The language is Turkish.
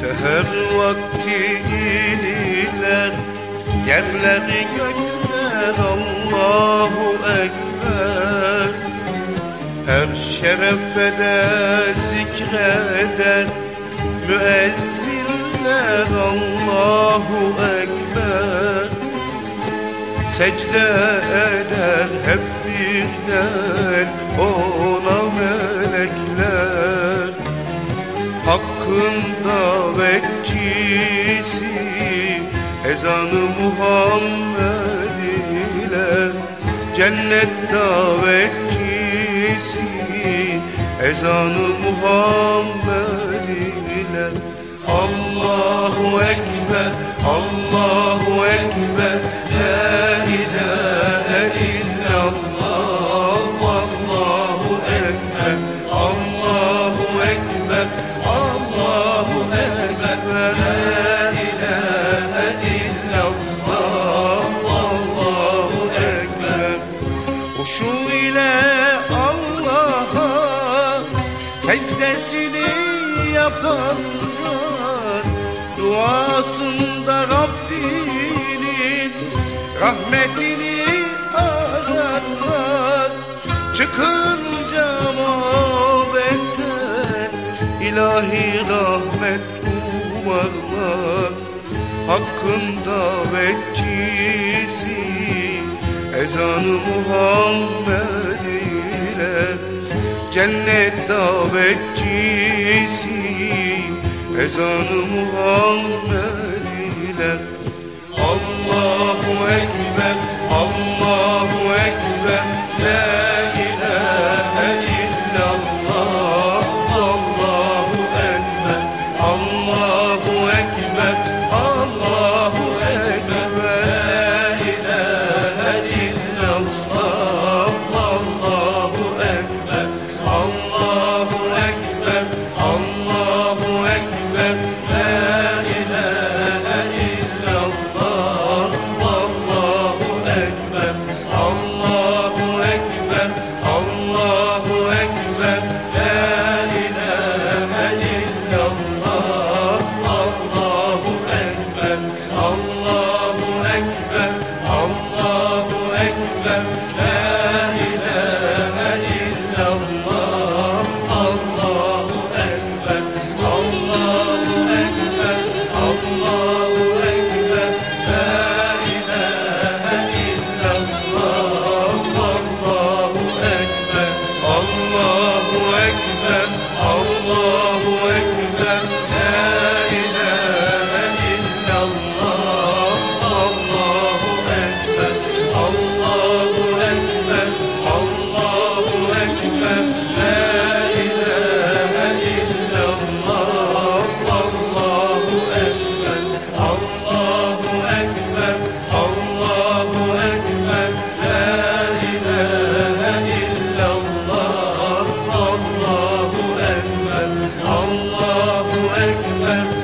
Seher vakti iniler Yerleri gökler Allahu Ekber. Her şerefede zikreder Müezzinler Allahu Ekber. Secde eder hep birden Ona melekler. Hakkın Ezanı Muhammed ile Cennet davetçisi. Ezanı Muhammed ile Allahu Ekber Allahu Ekber yapanlar Duasında Rabbinin rahmetini ararlar Çıkınca mabetten ilahi rahmet umarlar. Hakkın davetçisi ezanı Muhammed ile Cennet davetçisi ezanı Muhammed ile Allahu Ekber